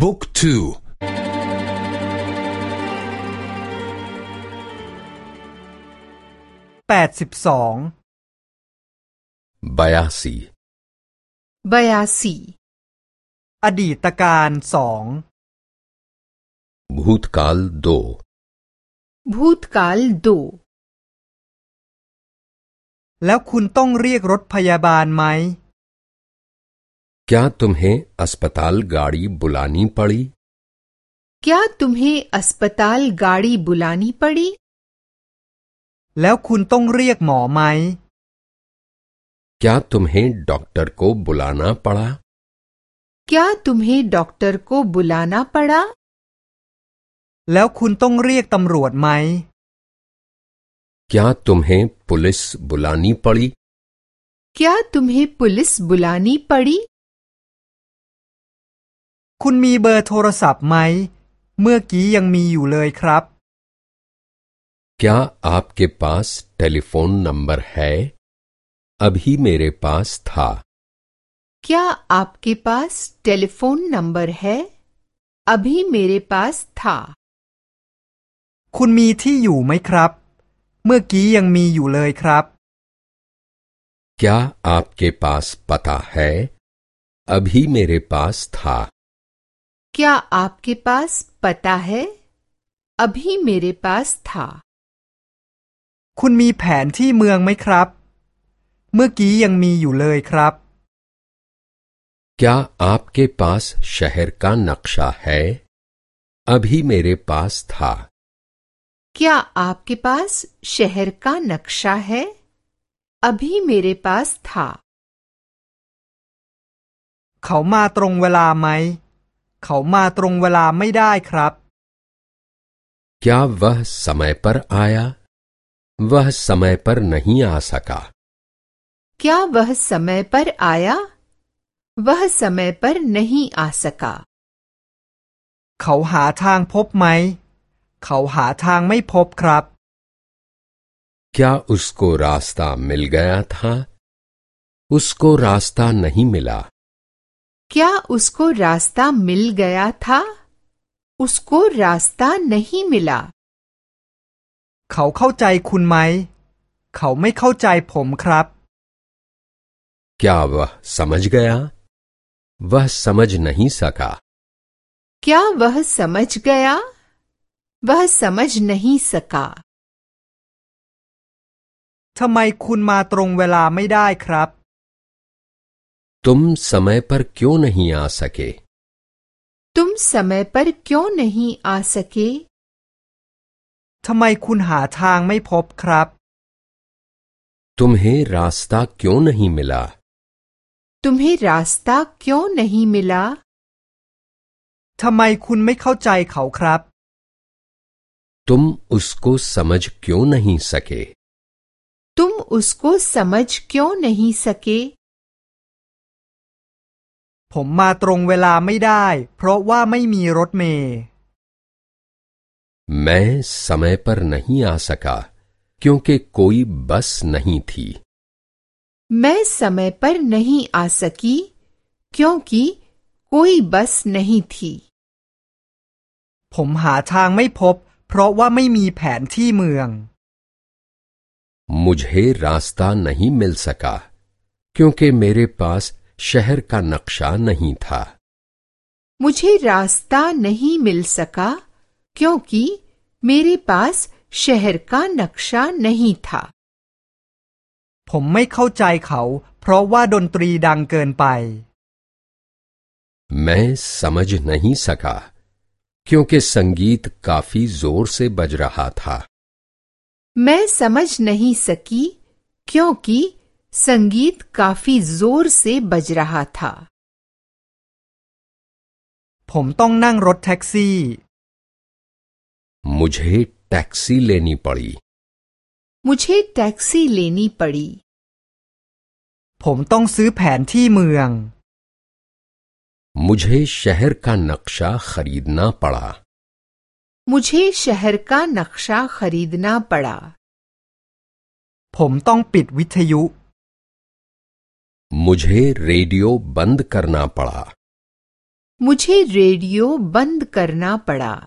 บุ๊กทูแปดสิบสองบายาซีบายาซีอดีตการสองบูตกาลโดบูตกาลโดแล้วคุณต้องเรียกรถพยาบาลไหม क्या तुम्हें अस्पताल गाड़ी बुलानी पड़ी क्या तुम्हें अस्पताल गाड़ी बुलानी पड़ी แล้วคุณต้องเรียกหมอไหม क्या तुम्हें डॉक्टर को बुलाना पड़ा क्या तुम्हें डॉक्टर को बुलाना पड़ा แล้วคุณต้องเรียกตำรวจไหม क्या तुम्हें पुलिस बुलानी पड़ी क्या तुम्हें पुलिस बुलानी पड़ी คุณมีเบอร์โทรศัพท์ไหม เมื่อกี้ยังมีอยู่เลยครับ क्या आपके पास टेलीफोन नंबर है अभी मेरे पास था क्या आपके पास टेलीफोन नंबर है अभी मेरे पास था คุณมีที่อยู่ไหมครับ เมื่อกี้ยังมีอยู่เลยครับ क्या आपके पास पता है अभी मेरे पास था क्या आपके पास पता है अभी मेरे पास था คุณมีแผนที่เมืองไหมครับ เมื่อกี้ยังมีอยู่เลยครับ क्या आपके पास शहर का नक्शा है अभी मेरे पास था क्या आपके पास शहर का नक्शा है अभी मेरे पास था เขามาตรงเวลาไหม เขามาตรงเวลาไม่ได้ครับ क्या वह समय पर आया वह समय पर नहीं आ सका क्या वह समय पर आया वह समय पर नहीं आ सका เขาหาทางพบไหม เขาหาทางไม่พบครับ क्या उसको रास्ता मिल गया था उसको रास्ता नहीं मिला क्या उसको रास्ता मिल गया था उसको रास्ता नहीं मिला เขาเข้าใจคุณไหม เขาไม่เข้าใจผมครับ क्या वह समझ गया वह समझ नहीं सका क्या वह समझ गया वह समझ नहीं सका ทำไมคุณมาตรงเวลาไม่ได้ครับ तुम समय पर क्यों नहीं आ सके तुम समय पर क्यों नहीं आ सके ทำไมคุณหาทางไม่พบครับ तुम्हें रास्ता क्यों नहीं मिला तुम्हें रास्ता क्यों नहीं मिला ทำไมคุณไม่เข้าใจเขาครับ तुम उसको समझ क्यों नहीं सके तुम उसको समझ क्यों नहीं सके ผมมาตรงเวลาไม่ได้ เพราะว่าไม่มีรถเมล์ मैं समय पर नहीं आ सका क्योंकि कोई बस नहीं थी मैं समय पर नहीं आ सकी क्योंकि कोई बस नहीं थी ผมหาทางไม่พบ เพราะว่าไม่มีแผนที่เมือง मुझे रास्ता नहीं मिल सका क्योंकि मेरे पास शहर का नक्शा नहीं था मुझे रास्ता नहीं मिल सका क्योंकि मेरे पास शहर का नक्शा नहीं था ผมไม่เข้าใจเขา เพราะว่าดนตรีดังเกินไป मैं समझ नहीं सका क्योंकि संगीत काफी जोर से बज रहा था मैं समझ नहीं सकी क्योंकि संगीत काफी जोर से बज रहा था ผมต้องนั่งรถแท็กซี่ मुझे टैक्सी लेनी पड़ी मुझे टैक्सी लेनी पड़ी ผมต้องซื้อแผนที่เมือง मुझे शहर का नक्शा खरीदना पड़ा मुझे शहर का नक्शा खरीदना पड़ा ผมต้องปิดวิทยุ मुझे रेडियो बंद करना पड़ा। मुझे रेडियो बंद करना पड़ा।